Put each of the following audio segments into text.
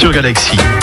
Sur Galaxy.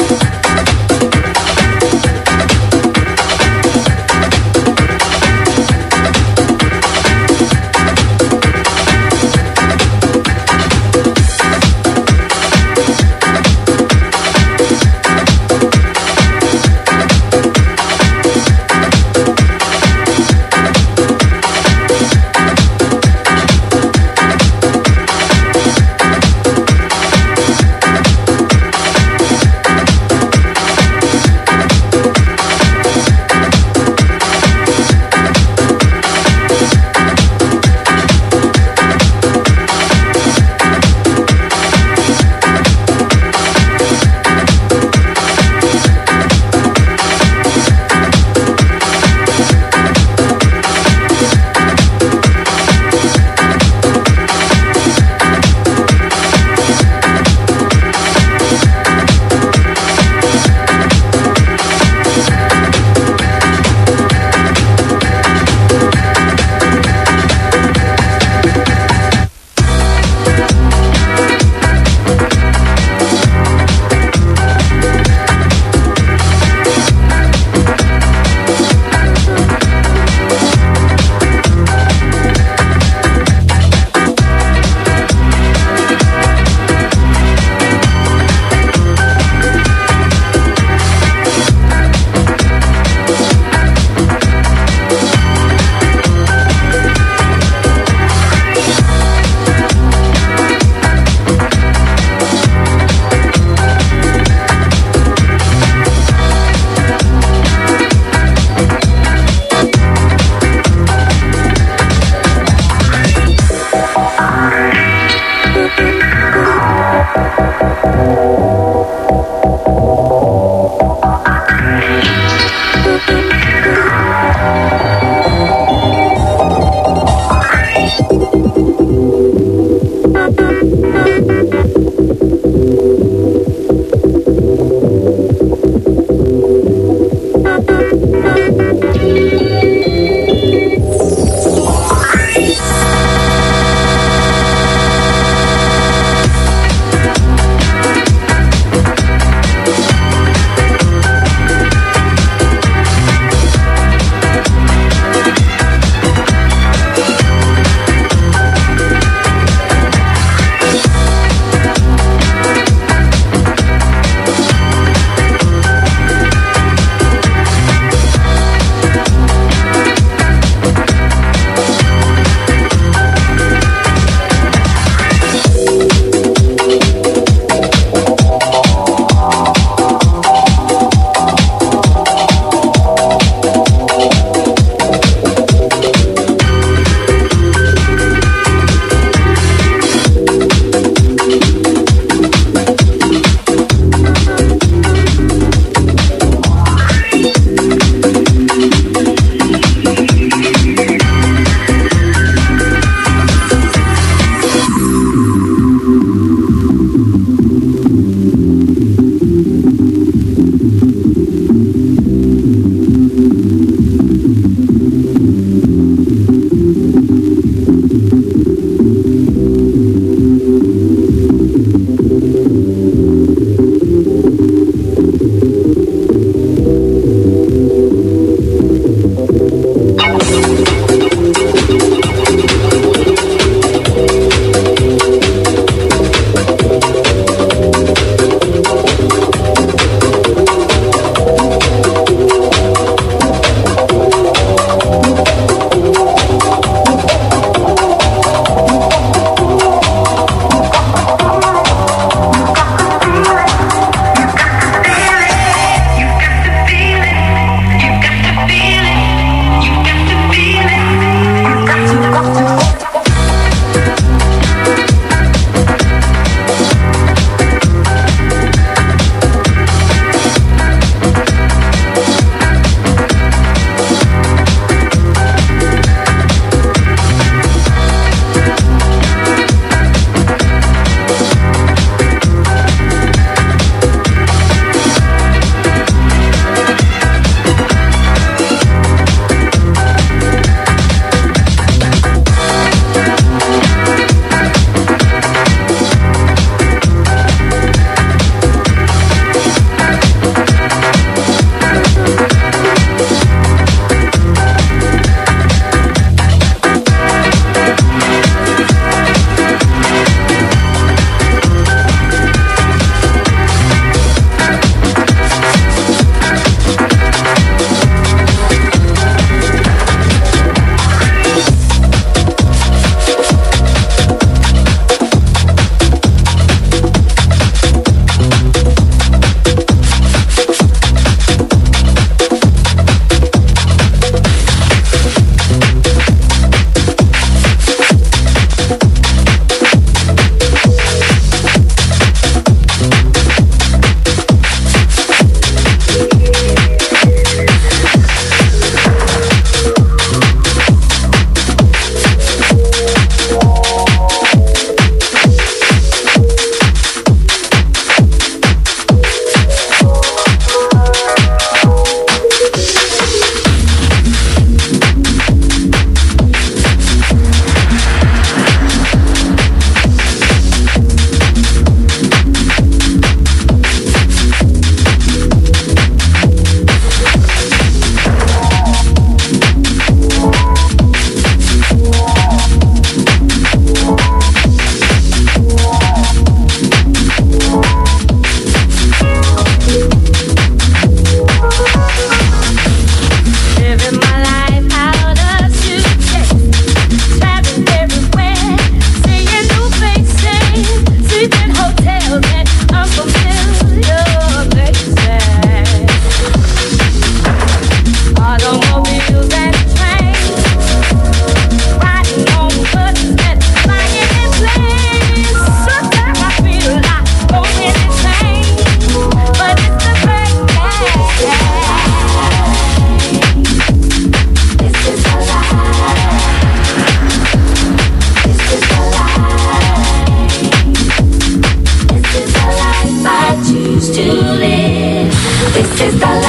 to live. This is the life.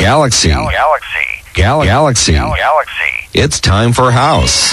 Gal- Galaxy. Galaxy. Galaxy. Galaxy. It's time for house.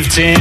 15